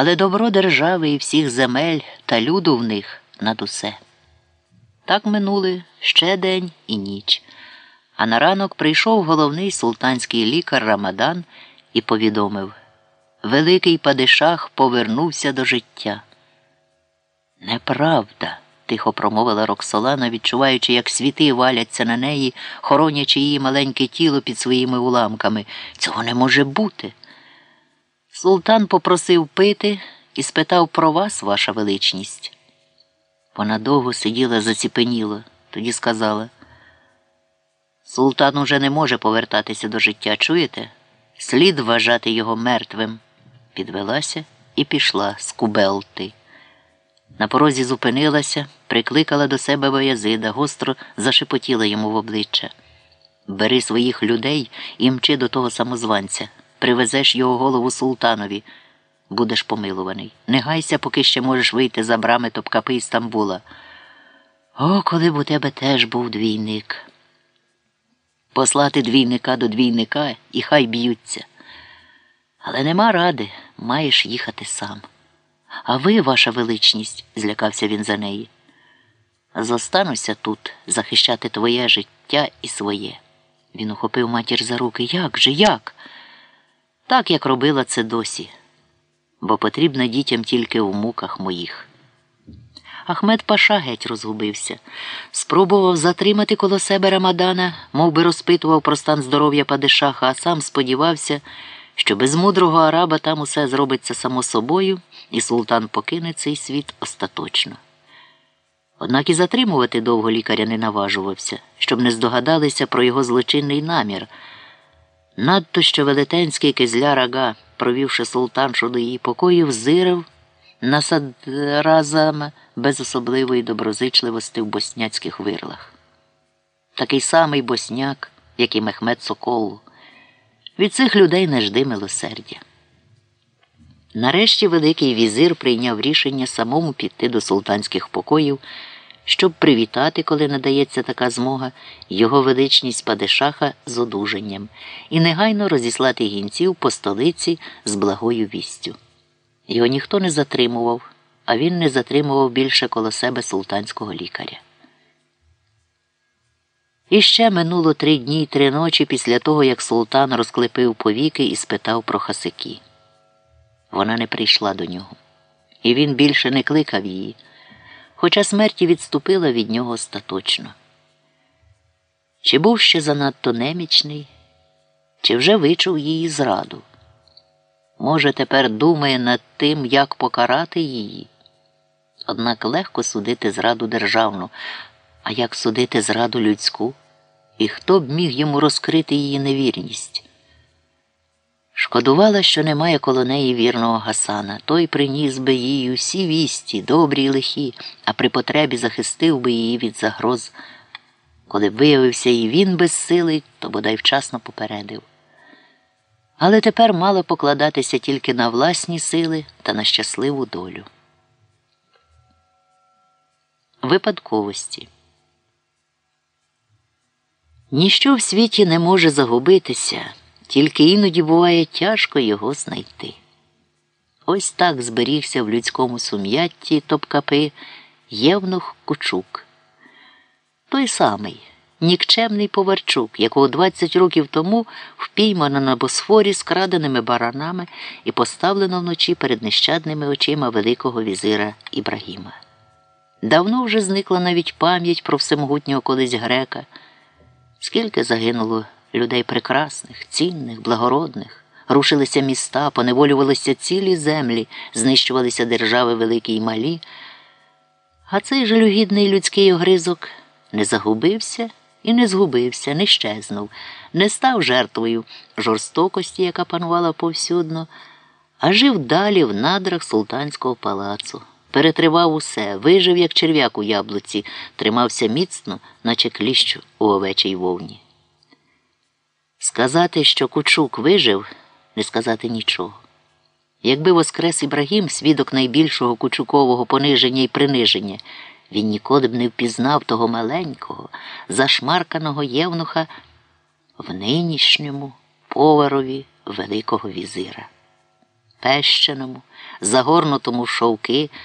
але добро держави і всіх земель та люду в них над усе. Так минули ще день і ніч. А на ранок прийшов головний султанський лікар Рамадан і повідомив Великий падишах повернувся до життя. Неправда, тихо промовила Роксолана, відчуваючи, як світи валяться на неї, хоронячи її маленьке тіло під своїми уламками. Цього не може бути. Султан попросив пити і спитав про вас, ваша величність. Вона довго сиділа заціпеніло, тоді сказала. Султан уже не може повертатися до життя, чуєте? Слід вважати його мертвим. Підвелася і пішла з кубелти. На порозі зупинилася, прикликала до себе Баязида, гостро зашепотіла йому в обличчя. Бери своїх людей і мчи до того самозванця, привезеш його голову султанові, будеш помилуваний. Не гайся, поки ще можеш вийти за брами топкапи із Стамбула. О, коли б у тебе теж був двійник. Послати двійника до двійника і хай б'ються. Але нема ради, маєш їхати сам. А ви, ваша величність, злякався він за неї. Зостануся тут захищати твоє життя і своє. Він ухопив матір за руки. Як же, як? Так, як робила це досі, бо потрібно дітям тільки в муках моїх. Ахмед Паша геть розгубився. Спробував затримати коло себе Рамадана, мов би розпитував про стан здоров'я Падишаха, а сам сподівався, що без мудрого араба там усе зробиться само собою, і султан покине цей світ остаточно. Однак і затримувати довго лікаря не наважувався, щоб не здогадалися про його злочинний намір. Надто що велетенський кизля рага, провівши султаншу до її покоїв, зирив насадразами без особливої доброзичливості в босняцьких вирлах. Такий самий босняк, як і Мехмед Соколу. Від цих людей не жди милосердя. Нарешті Великий візир прийняв рішення самому піти до султанських покоїв, щоб привітати, коли надається така змога, його величність Падишаха з одужанням і негайно розіслати гінців по столиці з благою вістю. Його ніхто не затримував, а він не затримував більше коло себе султанського лікаря. І ще минуло три дні й три ночі після того, як султан розклепив повіки і спитав про хасики. Вона не прийшла до нього, і він більше не кликав її, хоча смерті відступила від нього остаточно. Чи був ще занадто немічний, чи вже вичув її зраду? Може, тепер думає над тим, як покарати її. Однак легко судити зраду державну, а як судити зраду людську? І хто б міг йому розкрити її невірність? Шкодувала, що немає коло неї вірного Гасана. Той приніс би їй усі вісті, добрі й лихі, а при потребі захистив би її від загроз. Коли б виявився і він безсилий, то бодай вчасно попередив. Але тепер мало покладатися тільки на власні сили та на щасливу долю. Випадковості. Ніщо в світі не може загубитися, тільки іноді буває тяжко його знайти. Ось так зберігся в людському сум'ятті топкапи Євнух Кучук. Той самий нікчемний поварчук, якого 20 років тому впіймано на босфорі з краденими баранами і поставлено вночі перед нещадними очима Великого візира Ібрагіма. Давно вже зникла навіть пам'ять про всемогутнього колись грека. Скільки загинуло людей прекрасних, цінних, благородних, рушилися міста, поневолювалися цілі землі, знищувалися держави великі й малі. А цей жалюгідний людський огризок не загубився і не згубився, не щезнув, не став жертвою жорстокості, яка панувала повсюдно, а жив далі в надрах султанського палацу. Перетривав усе, вижив, як черв'як у яблуці, тримався міцно, наче кліщ у овечій вовні. Сказати, що Кучук вижив, не сказати нічого. Якби воскрес Ібрагім, свідок найбільшого кучукового пониження і приниження, він ніколи б не впізнав того маленького, зашмарканого євнуха в нинішньому поварові Великого візира. пещеному, загорнутому в шовки,